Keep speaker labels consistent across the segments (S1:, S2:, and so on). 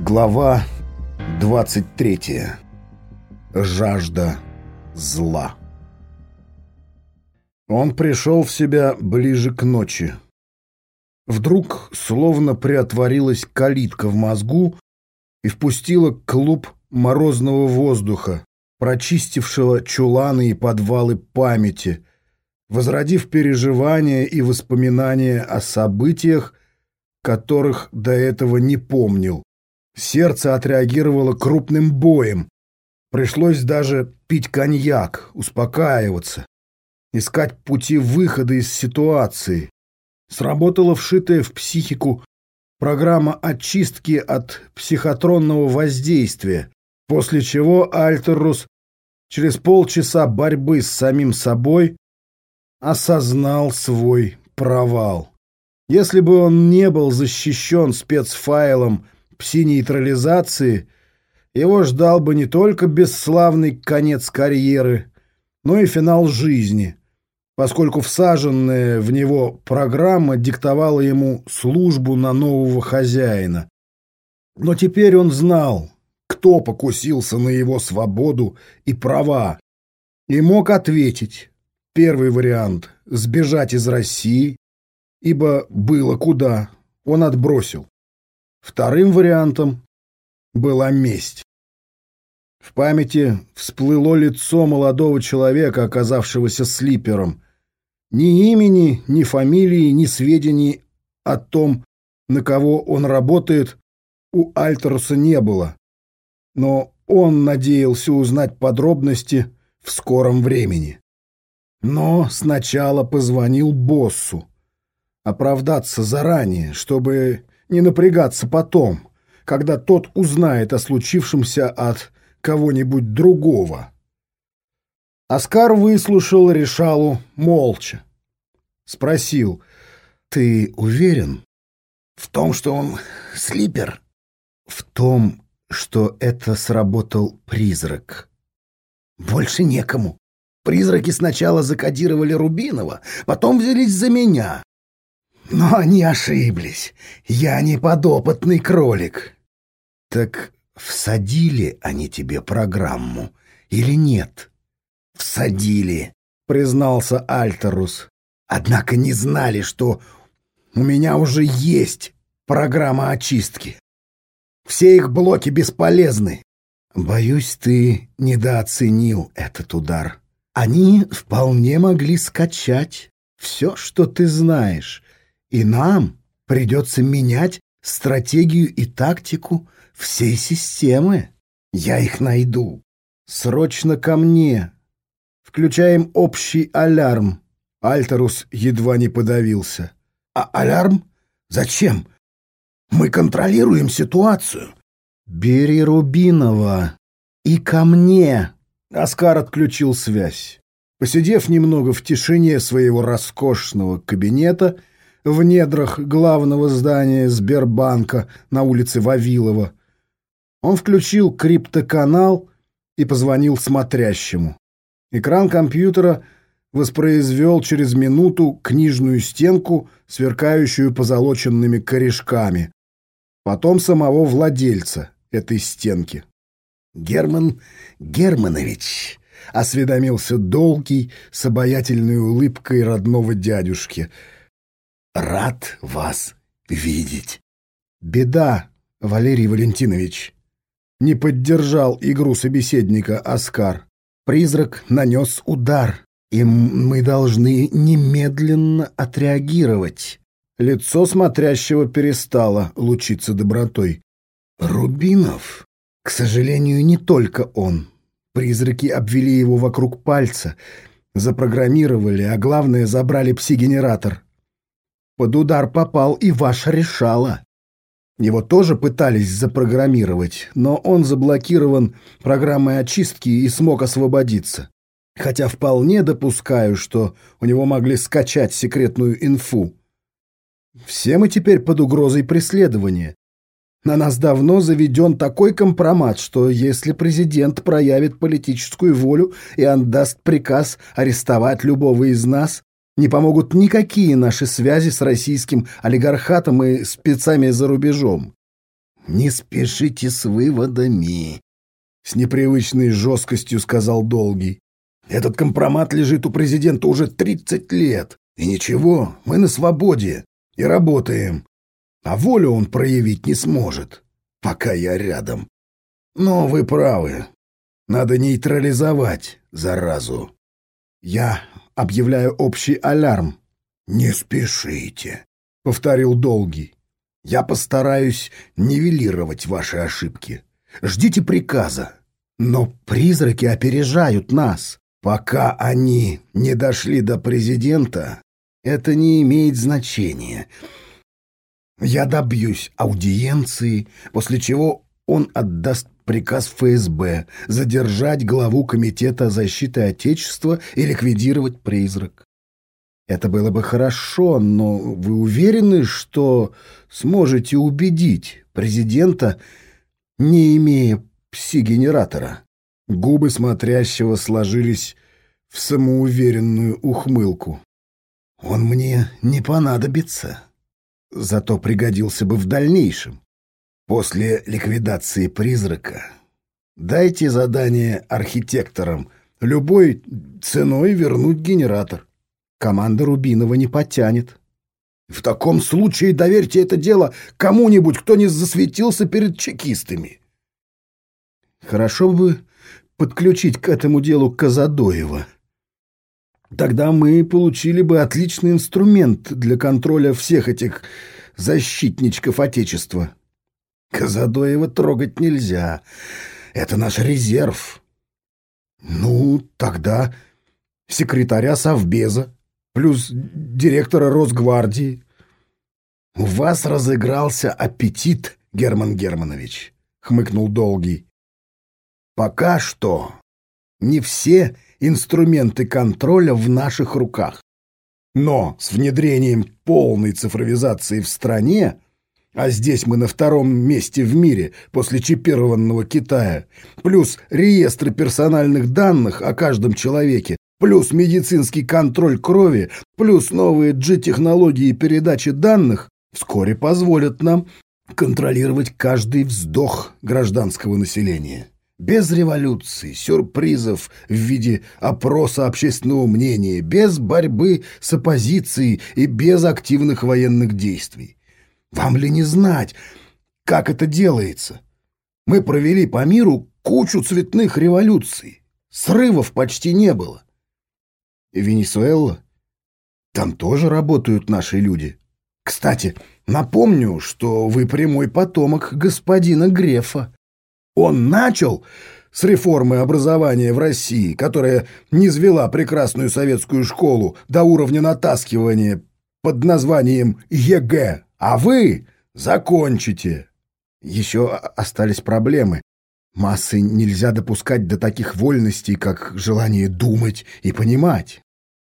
S1: Глава 23. Жажда зла. Он пришел в себя ближе к ночи. Вдруг словно приотворилась калитка в мозгу и впустила клуб морозного воздуха, прочистившего чуланы и подвалы памяти, возродив переживания и воспоминания о событиях, которых до этого не помнил. Сердце отреагировало крупным боем. Пришлось даже пить коньяк, успокаиваться, искать пути выхода из ситуации. Сработала вшитая в психику программа очистки от психотронного воздействия, после чего Альтерус через полчаса борьбы с самим собой осознал свой провал. Если бы он не был защищен спецфайлом пси-нейтрализации, его ждал бы не только бесславный конец карьеры, но и финал жизни, поскольку всаженная в него программа диктовала ему службу на нового хозяина. Но теперь он знал, кто покусился на его свободу и права, и мог ответить. Первый вариант — сбежать из России, ибо было куда, он отбросил. Вторым вариантом была месть. В памяти всплыло лицо молодого человека, оказавшегося слипером. Ни имени, ни фамилии, ни сведений о том, на кого он работает, у Альтеруса не было. Но он надеялся узнать подробности в скором времени. Но сначала позвонил боссу. Оправдаться заранее, чтобы не напрягаться потом, когда тот узнает о случившемся от кого-нибудь другого. Оскар выслушал Решалу молча. Спросил, «Ты уверен?»
S2: «В том, что он слипер?»
S1: «В том, что это сработал призрак».
S2: «Больше некому. Призраки сначала закодировали Рубинова, потом взялись за меня. Но они ошиблись. Я не подопытный кролик.
S1: Так всадили они тебе программу или нет?
S2: Всадили,
S1: признался Альтерус.
S2: Однако не знали, что у меня уже есть программа очистки. Все их блоки бесполезны.
S1: Боюсь, ты недооценил этот удар. Они вполне могли скачать все, что ты знаешь, и нам придется менять стратегию и тактику всей системы. Я их найду. Срочно ко мне. Включаем общий алярм. Альтерус едва не подавился.
S2: А алярм? Зачем? Мы контролируем ситуацию.
S1: Бери Рубинова и ко мне. Оскар отключил связь. Посидев немного в тишине своего роскошного кабинета, в недрах главного здания Сбербанка на улице Вавилова. Он включил криптоканал и позвонил смотрящему. Экран компьютера воспроизвел через минуту книжную стенку, сверкающую позолоченными корешками. Потом самого владельца этой стенки.
S2: «Герман Германович», —
S1: осведомился долгий с обаятельной улыбкой родного дядюшки —
S2: Рад вас видеть.
S1: Беда, Валерий Валентинович. Не поддержал игру собеседника Оскар. Призрак нанес удар, и мы должны немедленно отреагировать. Лицо смотрящего перестало лучиться добротой. Рубинов, к сожалению, не только он. Призраки обвели его вокруг пальца, запрограммировали, а главное, забрали пси-генератор. Под удар попал и ваш решала. Его тоже пытались запрограммировать, но он заблокирован программой очистки и смог освободиться. Хотя вполне допускаю, что у него могли скачать секретную инфу. Все мы теперь под угрозой преследования. На нас давно заведен такой компромат, что если президент проявит политическую волю и отдаст приказ арестовать любого из нас, не помогут никакие наши связи с российским олигархатом и спецами за рубежом.
S2: «Не спешите с выводами», —
S1: с непривычной жесткостью сказал Долгий. «Этот компромат лежит у президента уже 30 лет. И ничего, мы на свободе и работаем. А волю он проявить не сможет, пока я рядом. Но вы правы. Надо нейтрализовать заразу. Я объявляю общий алярм. Не спешите, — повторил Долгий. Я постараюсь нивелировать ваши ошибки. Ждите приказа. Но призраки опережают нас. Пока они не дошли до президента, это не имеет значения. Я добьюсь аудиенции, после чего он отдаст приказ ФСБ задержать главу Комитета защиты Отечества и ликвидировать призрак. Это было бы хорошо, но вы уверены, что сможете убедить президента, не имея пси-генератора? Губы смотрящего сложились в самоуверенную ухмылку. Он мне не понадобится, зато пригодился бы в дальнейшем. После ликвидации призрака дайте задание архитекторам любой ценой вернуть генератор команда Рубинова не потянет. В таком случае доверьте это дело кому-нибудь, кто не засветился перед чекистами. Хорошо бы подключить к этому делу Казадоева. Тогда мы получили бы отличный инструмент для контроля всех этих защитничков Отечества. Казадоева трогать нельзя. Это наш резерв. Ну, тогда секретаря Совбеза плюс директора Росгвардии. «У вас разыгрался аппетит, Герман Германович», — хмыкнул Долгий. «Пока что не все инструменты контроля в наших руках. Но с внедрением полной цифровизации в стране, а здесь мы на втором месте в мире после чипированного Китая, плюс реестры персональных данных о каждом человеке, плюс медицинский контроль крови, плюс новые G-технологии передачи данных вскоре позволят нам контролировать каждый вздох гражданского населения. Без революции, сюрпризов в виде опроса общественного мнения, без борьбы с оппозицией и без активных военных действий. Вам ли не знать, как это делается? Мы провели по миру кучу цветных революций. Срывов почти не было. Венесуэла? Там тоже работают наши люди. Кстати, напомню, что вы прямой потомок господина Грефа. Он начал с реформы образования в России, которая низвела прекрасную советскую школу до уровня натаскивания под названием ЕГЭ, а вы закончите. Еще остались проблемы. Массы нельзя допускать до таких вольностей, как желание думать и понимать.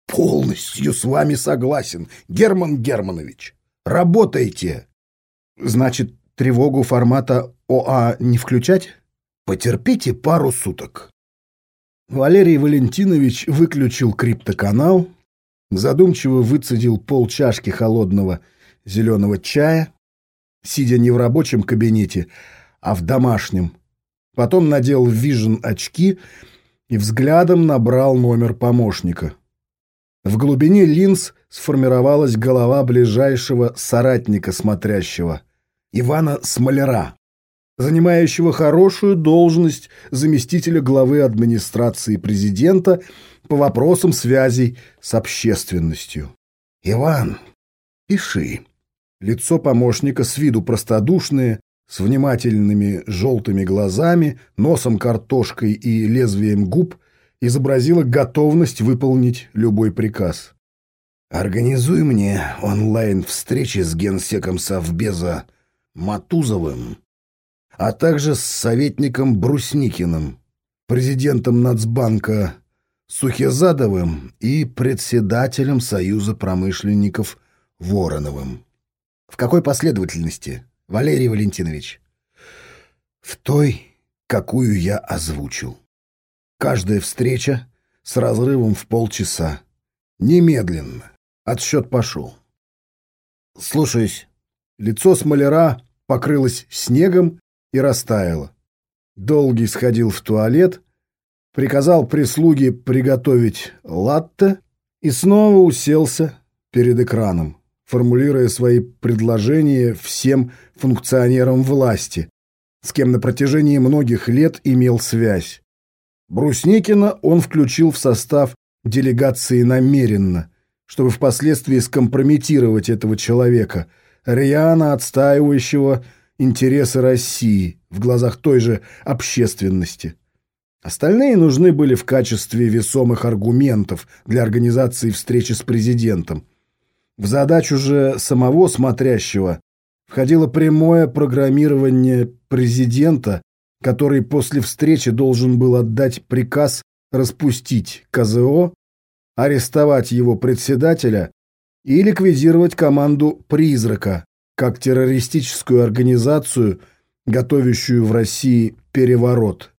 S1: Полностью с вами согласен, Герман Германович. Работайте. Значит, тревогу формата ОА не включать? Потерпите пару суток. Валерий Валентинович выключил криптоканал, задумчиво выцедил полчашки холодного зеленого чая, сидя не в рабочем кабинете, а в домашнем, Потом надел вижен очки и взглядом набрал номер помощника. В глубине линз сформировалась голова ближайшего соратника смотрящего, Ивана Смоляра, занимающего хорошую должность заместителя главы администрации президента по вопросам связей с общественностью. «Иван, пиши». Лицо помощника с виду простодушное, с внимательными желтыми глазами, носом картошкой и лезвием губ изобразила готовность выполнить любой приказ. «Организуй мне онлайн-встречи с генсеком Совбеза Матузовым, а также с советником Брусникиным, президентом Нацбанка Сухезадовым и председателем Союза промышленников Вороновым. В какой последовательности?» Валерий Валентинович, в той, какую я озвучил. Каждая встреча с разрывом в полчаса. Немедленно. Отсчет пошел. Слушаюсь. Лицо смоляра покрылась снегом и растаяла. Долгий сходил в туалет, приказал прислуге приготовить латте и снова уселся перед экраном, формулируя свои предложения всем функционерам власти, с кем на протяжении многих лет имел связь. Брусникина он включил в состав делегации намеренно, чтобы впоследствии скомпрометировать этого человека, рьяно отстаивающего интересы России в глазах той же общественности. Остальные нужны были в качестве весомых аргументов для организации встречи с президентом. В задачу же самого смотрящего входило прямое программирование президента, который после встречи должен был отдать приказ распустить КЗО, арестовать его председателя и ликвидировать команду «Призрака» как террористическую организацию, готовящую в России переворот.